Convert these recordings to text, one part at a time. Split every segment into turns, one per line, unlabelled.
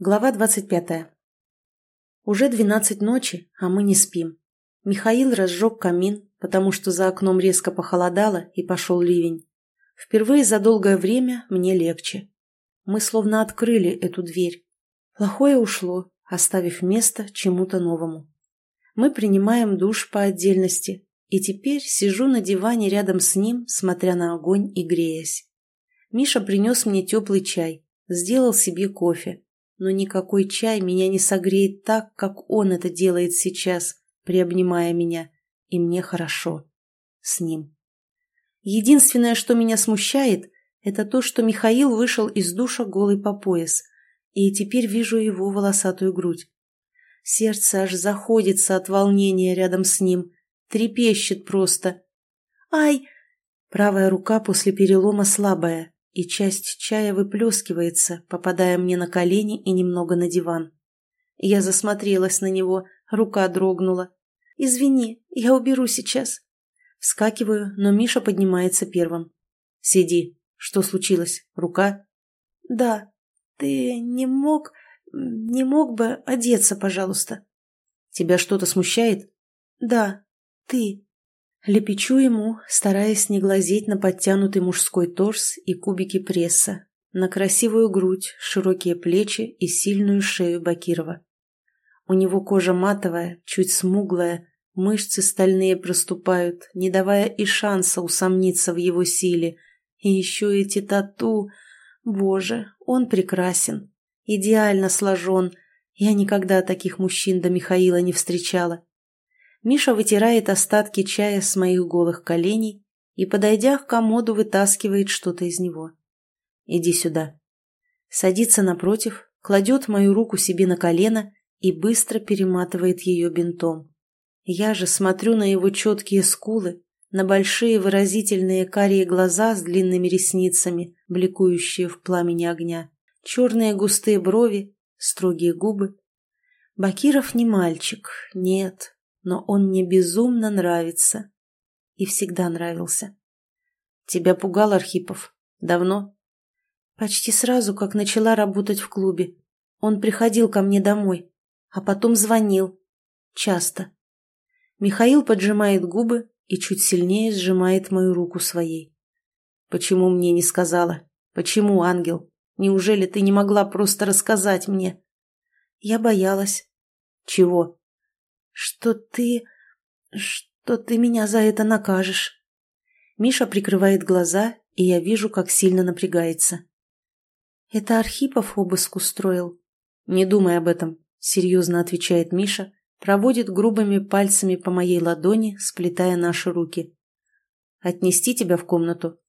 Глава двадцать пятая. Уже двенадцать ночи, а мы не спим. Михаил разжег камин, потому что за окном резко похолодало и пошел ливень. Впервые за долгое время мне легче. Мы словно открыли эту дверь. Плохое ушло, оставив место чему-то новому. Мы принимаем душ по отдельности, и теперь сижу на диване рядом с ним, смотря на огонь и греясь. Миша принес мне теплый чай, сделал себе кофе, но никакой чай меня не согреет так, как он это делает сейчас, приобнимая меня, и мне хорошо. С ним. Единственное, что меня смущает, это то, что Михаил вышел из душа голый по пояс, и теперь вижу его волосатую грудь. Сердце аж заходится от волнения рядом с ним, трепещет просто. «Ай!» Правая рука после перелома слабая, и часть чая выплескивается, попадая мне на колени и немного на диван. Я засмотрелась на него, рука дрогнула. «Извини, я уберу сейчас». Вскакиваю, но Миша поднимается первым. «Сиди. Что случилось? Рука?» «Да. Ты не мог... не мог бы одеться, пожалуйста?» «Тебя что-то смущает?» «Да. Ты». Лепечу ему, стараясь не глазеть на подтянутый мужской торс и кубики пресса, на красивую грудь, широкие плечи и сильную шею Бакирова. У него кожа матовая, чуть смуглая, мышцы стальные проступают, не давая и шанса усомниться в его силе. И еще эти тату... Боже, он прекрасен, идеально сложен. Я никогда таких мужчин до Михаила не встречала. Миша вытирает остатки чая с моих голых коленей и, подойдя к комоду, вытаскивает что-то из него. «Иди сюда». Садится напротив, кладет мою руку себе на колено и быстро перематывает ее бинтом. Я же смотрю на его четкие скулы, на большие выразительные карие глаза с длинными ресницами, бликующие в пламени огня, черные густые брови, строгие губы. Бакиров не мальчик, нет, но он мне безумно нравится. И всегда нравился. Тебя пугал Архипов? Давно? Почти сразу, как начала работать в клубе. Он приходил ко мне домой, а потом звонил. Часто. Михаил поджимает губы и чуть сильнее сжимает мою руку своей. «Почему мне не сказала? Почему, ангел? Неужели ты не могла просто рассказать мне?» «Я боялась». «Чего?» Что ты... что ты меня за это накажешь. Миша прикрывает глаза, и я вижу, как сильно напрягается. Это Архипов обыск устроил. Не думай об этом, серьезно отвечает Миша, проводит грубыми пальцами по моей ладони, сплетая наши руки. Отнести тебя в комнату?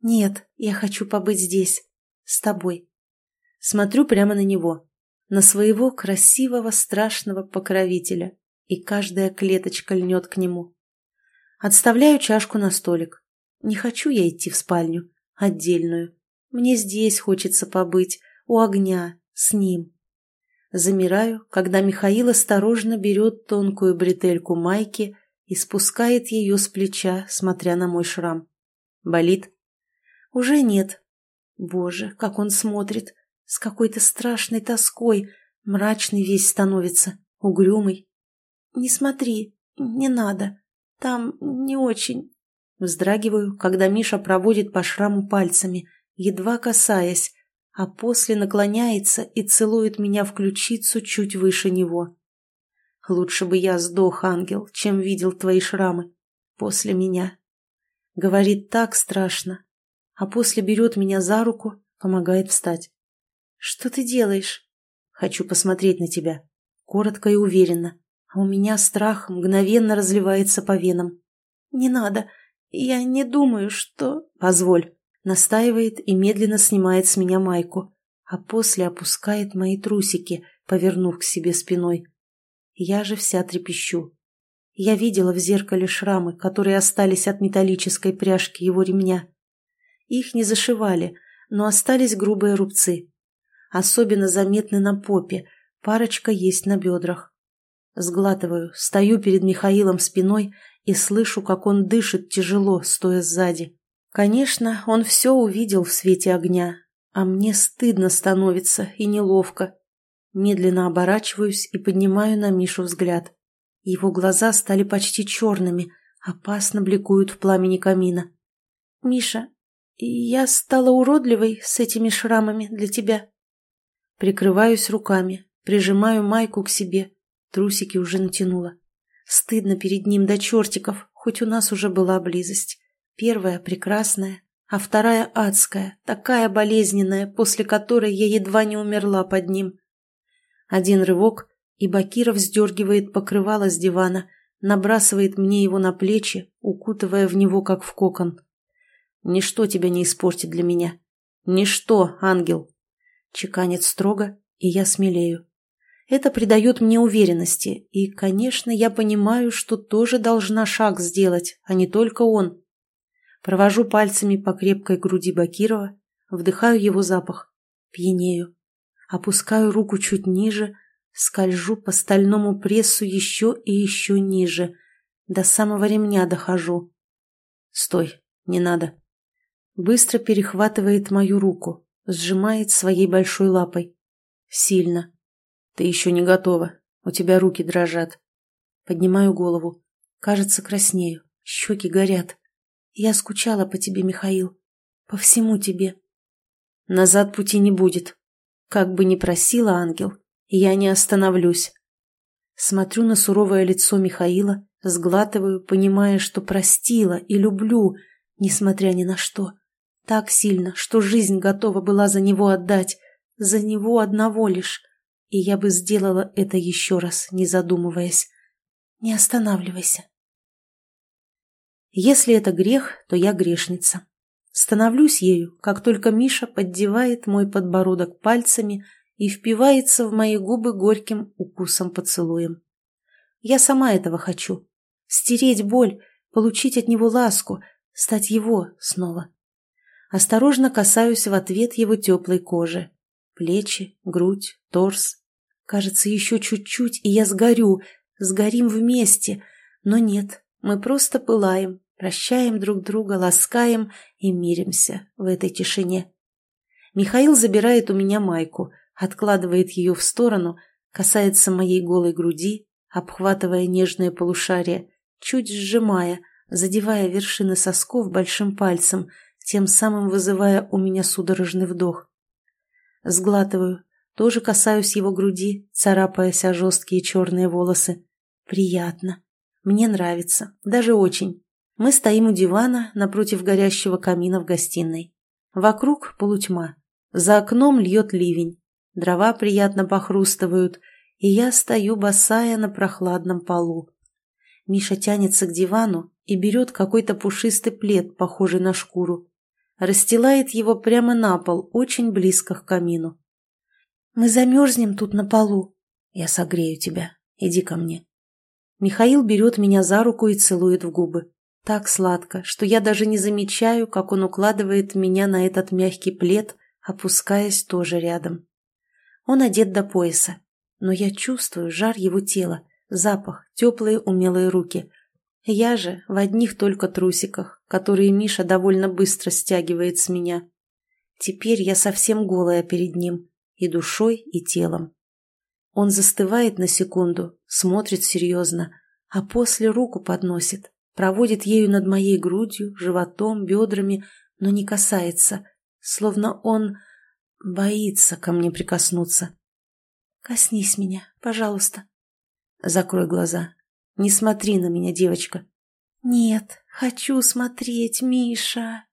Нет, я хочу побыть здесь, с тобой. Смотрю прямо на него, на своего красивого страшного покровителя и каждая клеточка льнет к нему. Отставляю чашку на столик. Не хочу я идти в спальню, отдельную. Мне здесь хочется побыть, у огня, с ним. Замираю, когда Михаил осторожно берет тонкую бретельку майки и спускает ее с плеча, смотря на мой шрам. Болит? Уже нет. Боже, как он смотрит, с какой-то страшной тоской, мрачный весь становится, угрюмый. «Не смотри, не надо. Там не очень...» Вздрагиваю, когда Миша проводит по шраму пальцами, едва касаясь, а после наклоняется и целует меня в ключицу чуть выше него. «Лучше бы я сдох, ангел, чем видел твои шрамы. После меня». Говорит так страшно, а после берет меня за руку, помогает встать. «Что ты делаешь?» «Хочу посмотреть на тебя». Коротко и уверенно, у меня страх мгновенно разливается по венам. «Не надо, я не думаю, что...» «Позволь», настаивает и медленно снимает с меня майку, а после опускает мои трусики, повернув к себе спиной. Я же вся трепещу. Я видела в зеркале шрамы, которые остались от металлической пряжки его ремня. Их не зашивали, но остались грубые рубцы. Особенно заметны на попе, парочка есть на бедрах. Сглатываю, стою перед Михаилом спиной и слышу, как он дышит тяжело, стоя сзади. Конечно, он все увидел в свете огня, а мне стыдно становится и неловко. Медленно оборачиваюсь и поднимаю на Мишу взгляд. Его глаза стали почти черными, опасно бликуют в пламени камина. «Миша, я стала уродливой с этими шрамами для тебя». Прикрываюсь руками, прижимаю майку к себе, трусики уже натянула. Стыдно перед ним до чертиков, хоть у нас уже была близость. Первая прекрасная, а вторая адская, такая болезненная, после которой я едва не умерла под ним. Один рывок, и Бакиров сдергивает покрывало с дивана, набрасывает мне его на плечи, укутывая в него, как в кокон. «Ничто тебя не испортит для меня. Ничто, ангел!» Чеканит строго, и я смелею. Это придает мне уверенности, и, конечно, я понимаю, что тоже должна шаг сделать, а не только он. Провожу пальцами по крепкой груди Бакирова, вдыхаю его запах, пьянею. Опускаю руку чуть ниже, скольжу по стальному прессу еще и еще ниже. До самого ремня дохожу. Стой, не надо. Быстро перехватывает мою руку, сжимает своей большой лапой. Сильно. Ты еще не готова. У тебя руки дрожат. Поднимаю голову. Кажется, краснею. Щеки горят. Я скучала по тебе, Михаил. По всему тебе. Назад пути не будет. Как бы ни просила ангел, я не остановлюсь. Смотрю на суровое лицо Михаила, сглатываю, понимая, что простила и люблю, несмотря ни на что. Так сильно, что жизнь готова была за него отдать, за него одного лишь. И я бы сделала это еще раз, не задумываясь. Не останавливайся. Если это грех, то я грешница. Становлюсь ею, как только Миша поддевает мой подбородок пальцами и впивается в мои губы горьким укусом-поцелуем. Я сама этого хочу. Стереть боль, получить от него ласку, стать его снова. Осторожно касаюсь в ответ его теплой кожи. Плечи, грудь, торс. Кажется, еще чуть-чуть, и я сгорю. Сгорим вместе. Но нет, мы просто пылаем, Прощаем друг друга, ласкаем и миримся в этой тишине. Михаил забирает у меня майку, откладывает ее в сторону, касается моей голой груди, обхватывая нежное полушарие, чуть сжимая, задевая вершины сосков большим пальцем, тем самым вызывая у меня судорожный вдох. Сглатываю, тоже касаюсь его груди, царапаясь о жесткие черные волосы. Приятно. Мне нравится, даже очень. Мы стоим у дивана напротив горящего камина в гостиной. Вокруг полутьма. За окном льет ливень. Дрова приятно похрустывают, и я стою босая на прохладном полу. Миша тянется к дивану и берет какой-то пушистый плед, похожий на шкуру. Расстилает его прямо на пол, очень близко к камину. «Мы замерзнем тут на полу. Я согрею тебя. Иди ко мне». Михаил берет меня за руку и целует в губы. Так сладко, что я даже не замечаю, как он укладывает меня на этот мягкий плед, опускаясь тоже рядом. Он одет до пояса, но я чувствую жар его тела, запах, теплые умелые руки. Я же в одних только трусиках, которые Миша довольно быстро стягивает с меня. Теперь я совсем голая перед ним, и душой, и телом. Он застывает на секунду, смотрит серьезно, а после руку подносит, проводит ею над моей грудью, животом, бедрами, но не касается, словно он боится ко мне прикоснуться. «Коснись меня, пожалуйста». «Закрой глаза. Не смотри на меня, девочка». «Нет, хочу смотреть, Миша».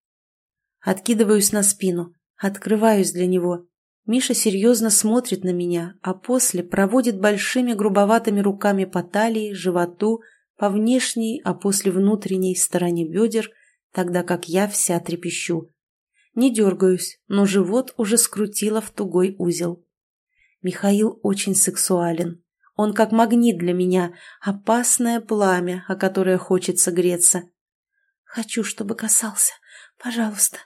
Откидываюсь на спину, открываюсь для него. Миша серьезно смотрит на меня, а после проводит большими грубоватыми руками по талии, животу, по внешней, а после внутренней стороне бедер, тогда как я вся трепещу. Не дергаюсь, но живот уже скрутило в тугой узел. Михаил очень сексуален. Он как магнит для меня, опасное пламя, о которое хочется греться. Хочу, чтобы касался. Пожалуйста.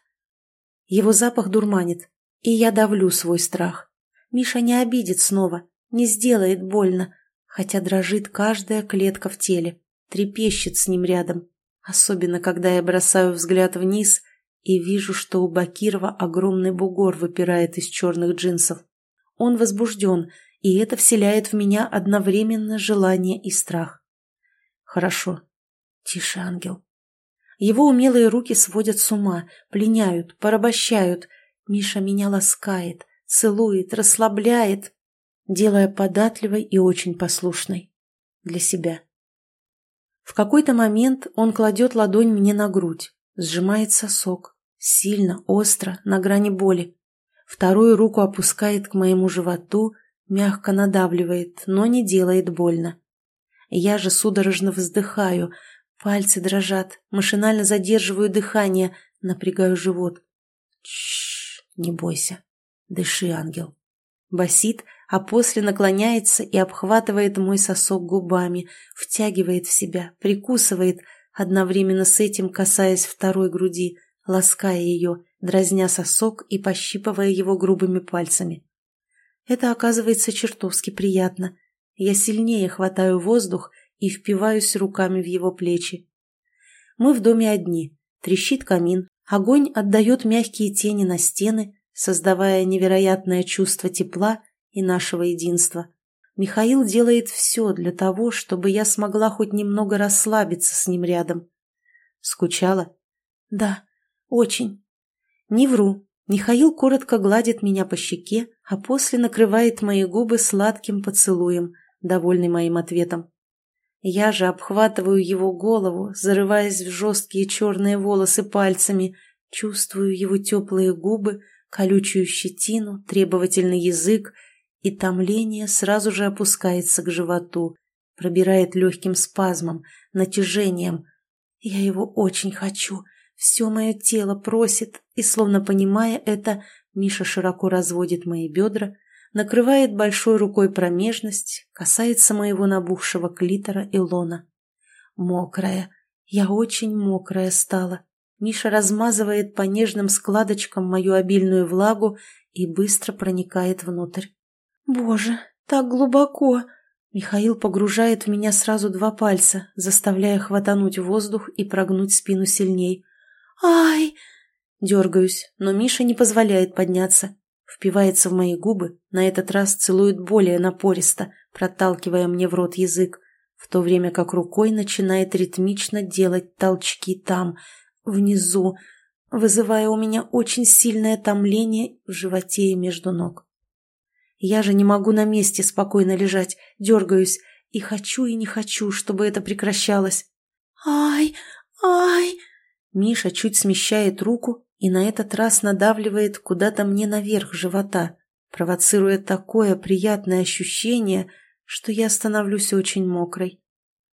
Его запах дурманит, и я давлю свой страх. Миша не обидит снова, не сделает больно, хотя дрожит каждая клетка в теле, трепещет с ним рядом, особенно когда я бросаю взгляд вниз и вижу, что у Бакирова огромный бугор выпирает из черных джинсов. Он возбужден, и это вселяет в меня одновременно желание и страх. Хорошо. Тише, ангел. Его умелые руки сводят с ума, пленяют, порабощают. Миша меня ласкает, целует, расслабляет, делая податливой и очень послушной. Для себя. В какой-то момент он кладет ладонь мне на грудь, сжимает сосок, сильно, остро, на грани боли. Вторую руку опускает к моему животу, мягко надавливает, но не делает больно. Я же судорожно вздыхаю, пальцы дрожат, машинально задерживаю дыхание, напрягаю живот. Чш, не бойся. Дыши, ангел. Басит, а после наклоняется и обхватывает мой сосок губами, втягивает в себя, прикусывает, одновременно с этим касаясь второй груди, лаская ее, дразня сосок и пощипывая его грубыми пальцами. Это оказывается чертовски приятно. Я сильнее хватаю воздух и впиваюсь руками в его плечи. Мы в доме одни. Трещит камин. Огонь отдает мягкие тени на стены, создавая невероятное чувство тепла и нашего единства. Михаил делает все для того, чтобы я смогла хоть немного расслабиться с ним рядом. Скучала? Да, очень. Не вру. Михаил коротко гладит меня по щеке, а после накрывает мои губы сладким поцелуем, довольный моим ответом. Я же обхватываю его голову, зарываясь в жесткие черные волосы пальцами, чувствую его теплые губы, колючую щетину, требовательный язык, и томление сразу же опускается к животу, пробирает легким спазмом, натяжением. Я его очень хочу — все мое тело просит, и, словно понимая это, Миша широко разводит мои бедра, накрывает большой рукой промежность, касается моего набухшего клитора и лона. Мокрая. Я очень мокрая стала. Миша размазывает по нежным складочкам мою обильную влагу и быстро проникает внутрь. «Боже, так глубоко!» Михаил погружает в меня сразу два пальца, заставляя хватануть воздух и прогнуть спину сильней. «Ай!» Дергаюсь, но Миша не позволяет подняться. Впивается в мои губы, на этот раз целует более напористо, проталкивая мне в рот язык, в то время как рукой начинает ритмично делать толчки там, внизу, вызывая у меня очень сильное томление в животе и между ног. Я же не могу на месте спокойно лежать, дергаюсь, и хочу и не хочу, чтобы это прекращалось. «Ай! Ай!» Миша чуть смещает руку и на этот раз надавливает куда-то мне наверх живота, провоцируя такое приятное ощущение, что я становлюсь очень мокрой.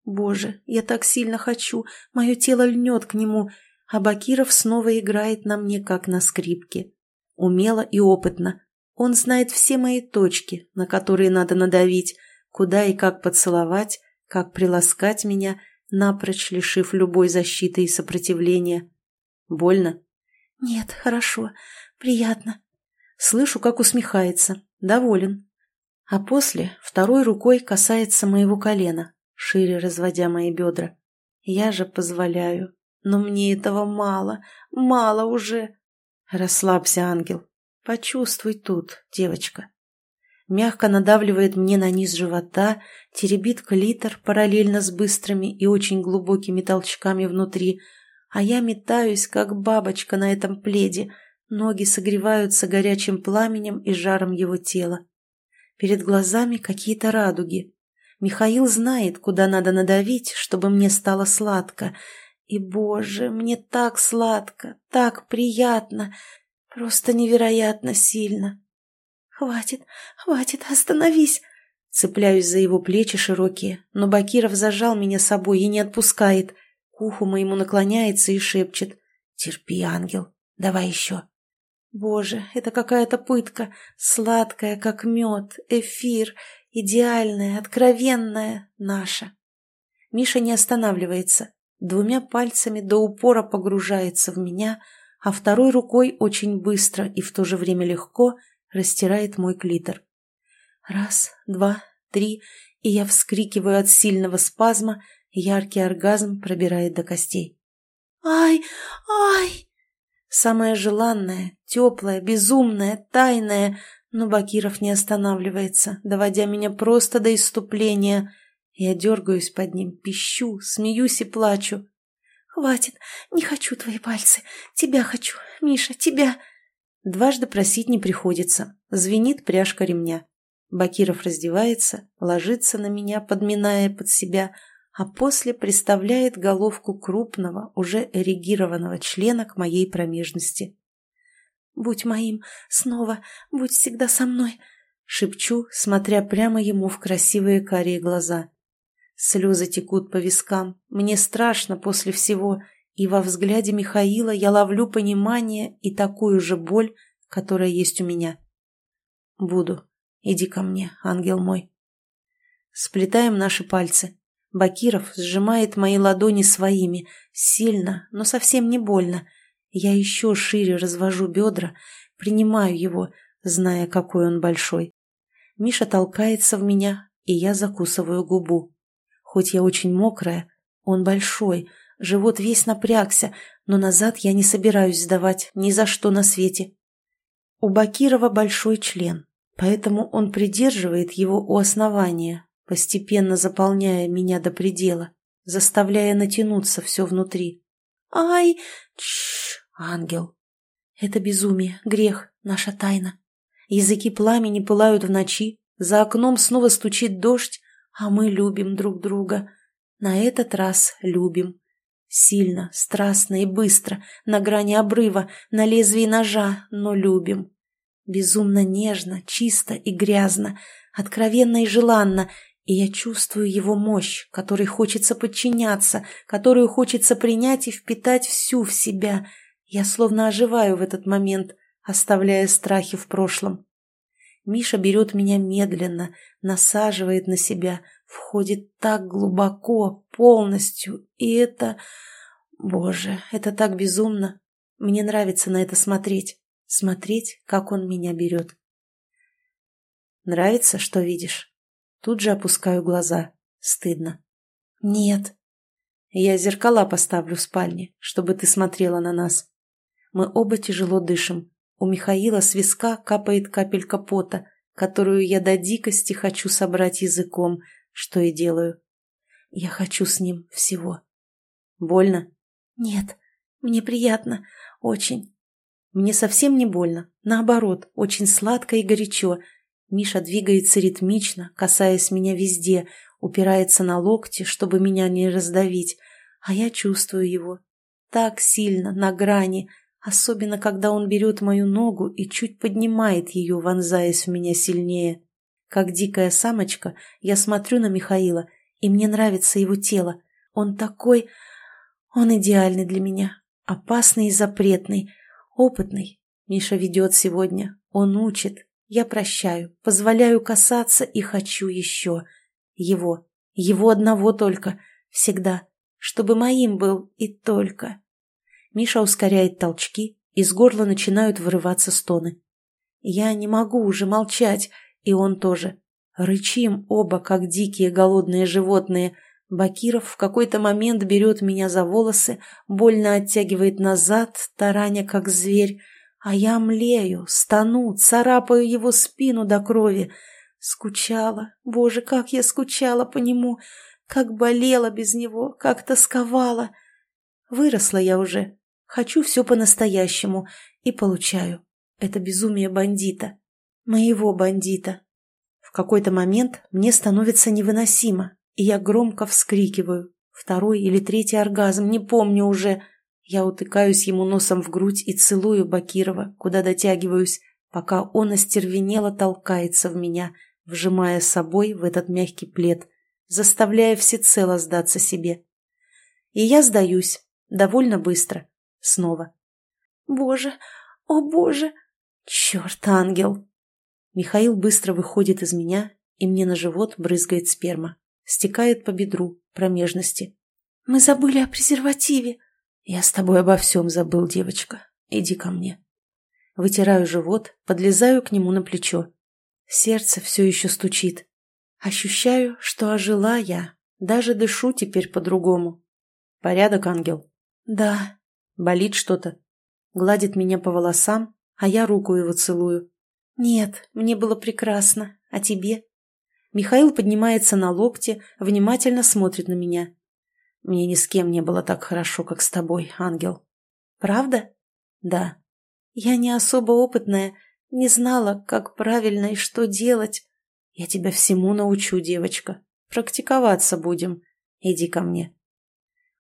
Боже, я так сильно хочу, мое тело льнет к нему, а Бакиров снова играет на мне, как на скрипке. Умело и опытно. Он знает все мои точки, на которые надо надавить, куда и как поцеловать, как приласкать меня — напрочь лишив любой защиты и сопротивления. Больно? Нет, хорошо, приятно. Слышу, как усмехается, доволен. А после второй рукой касается моего колена, шире разводя мои бедра. Я же позволяю, но мне этого мало, мало уже. Расслабься, ангел. Почувствуй тут, девочка мягко надавливает мне на низ живота, теребит клитор параллельно с быстрыми и очень глубокими толчками внутри, а я метаюсь, как бабочка на этом пледе, ноги согреваются горячим пламенем и жаром его тела. Перед глазами какие-то радуги. Михаил знает, куда надо надавить, чтобы мне стало сладко. И, боже, мне так сладко, так приятно, просто невероятно сильно. «Хватит, хватит, остановись!» Цепляюсь за его плечи широкие, но Бакиров зажал меня собой и не отпускает. К уху моему наклоняется и шепчет. «Терпи, ангел, давай еще». Боже, это какая-то пытка, сладкая, как мед, эфир, идеальная, откровенная, наша. Миша не останавливается, двумя пальцами до упора погружается в меня, а второй рукой очень быстро и в то же время легко – растирает мой клитор. Раз, два, три, и я вскрикиваю от сильного спазма, яркий оргазм пробирает до костей. «Ай! Ай!» Самое желанное, теплое, безумное, тайное, Но Бакиров не останавливается, доводя меня просто до иступления. Я дергаюсь под ним, пищу, смеюсь и плачу. «Хватит, не хочу твои пальцы. Тебя хочу, Миша, тебя!» Дважды просить не приходится. Звенит пряжка ремня. Бакиров раздевается, ложится на меня, подминая под себя, а после приставляет головку крупного, уже эрегированного члена к моей промежности. «Будь моим, снова, будь всегда со мной», — шепчу, смотря прямо ему в красивые карие глаза. Слезы текут по вискам, мне страшно после всего, и во взгляде Михаила я ловлю понимание и такую же боль, которая есть у меня. «Буду. Иди ко мне, ангел мой». Сплетаем наши пальцы. Бакиров сжимает мои ладони своими, сильно, но совсем не больно. Я еще шире развожу бедра, принимаю его, зная, какой он большой. Миша толкается в меня, и я закусываю губу. Хоть я очень мокрая, он большой, живот весь напрягся, но назад я не собираюсь сдавать ни за что на свете. У Бакирова большой член, поэтому он придерживает его у основания, постепенно заполняя меня до предела, заставляя натянуться все внутри. «Ай! Чш, ангел!» Это безумие, грех, наша тайна. Языки пламени пылают в ночи, за окном снова стучит дождь, а мы любим друг друга. На этот раз любим. Сильно, страстно и быстро, на грани обрыва, на лезвии ножа, но любим. Безумно нежно, чисто и грязно, откровенно и желанно, и я чувствую его мощь, которой хочется подчиняться, которую хочется принять и впитать всю в себя. Я словно оживаю в этот момент, оставляя страхи в прошлом. Миша берет меня медленно, насаживает на себя, входит так глубоко, полностью, и это... Боже, это так безумно. Мне нравится на это смотреть, смотреть, как он меня берет. Нравится, что видишь? Тут же опускаю глаза. Стыдно. Нет. Я зеркала поставлю в спальне, чтобы ты смотрела на нас. Мы оба тяжело дышим. У Михаила с виска капает капелька пота, которую я до дикости хочу собрать языком, что и делаю. Я хочу с ним всего. Больно? Нет, мне приятно, очень. Мне совсем не больно, наоборот, очень сладко и горячо, Миша двигается ритмично, касаясь меня везде, упирается на локти, чтобы меня не раздавить, а я чувствую его. Так сильно, на грани, особенно когда он берет мою ногу и чуть поднимает ее, вонзаясь в меня сильнее. Как дикая самочка, я смотрю на Михаила, и мне нравится его тело. Он такой... Он идеальный для меня. Опасный и запретный. Опытный. Миша ведет сегодня. Он учит, я прощаю, позволяю касаться и хочу еще. Его, его одного только, всегда, чтобы моим был и только. Миша ускоряет толчки, из горла начинают вырываться стоны. Я не могу уже молчать, и он тоже. Рычим оба, как дикие голодные животные. Бакиров в какой-то момент берет меня за волосы, больно оттягивает назад, тараня, как зверь, а я млею, стану, царапаю его спину до крови. Скучала, боже, как я скучала по нему, как болела без него, как тосковала. Выросла я уже, хочу все по-настоящему и получаю. Это безумие бандита, моего бандита. В какой-то момент мне становится невыносимо, и я громко вскрикиваю. Второй или третий оргазм, не помню уже – я утыкаюсь ему носом в грудь и целую Бакирова, куда дотягиваюсь, пока он остервенело толкается в меня, вжимая собой в этот мягкий плед, заставляя всецело сдаться себе. И я сдаюсь, довольно быстро, снова. «Боже! О, боже! Черт, ангел!» Михаил быстро выходит из меня, и мне на живот брызгает сперма, стекает по бедру, промежности. «Мы забыли о презервативе!» «Я с тобой обо всем забыл, девочка. Иди ко мне». Вытираю живот, подлезаю к нему на плечо. Сердце все еще стучит. Ощущаю, что ожила я. Даже дышу теперь по-другому. «Порядок, ангел?» «Да». «Болит что-то?» Гладит меня по волосам, а я руку его целую. Нет, мне было прекрасно. А тебе? Михаил поднимается на локте, внимательно смотрит на меня. Мне ни с кем не было так хорошо, как с тобой, ангел. Правда? Да. Я не особо опытная, не знала, как правильно и что делать. Я тебя всему научу, девочка. Практиковаться будем. Иди ко мне.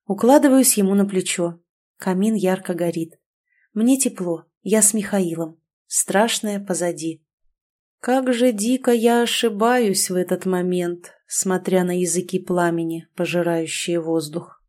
Укладываюсь ему на плечо. Камин ярко горит. Мне тепло. Я с Михаилом. Страшное позади. Как же дико я ошибаюсь в этот момент, смотря на языки пламени, пожирающие воздух.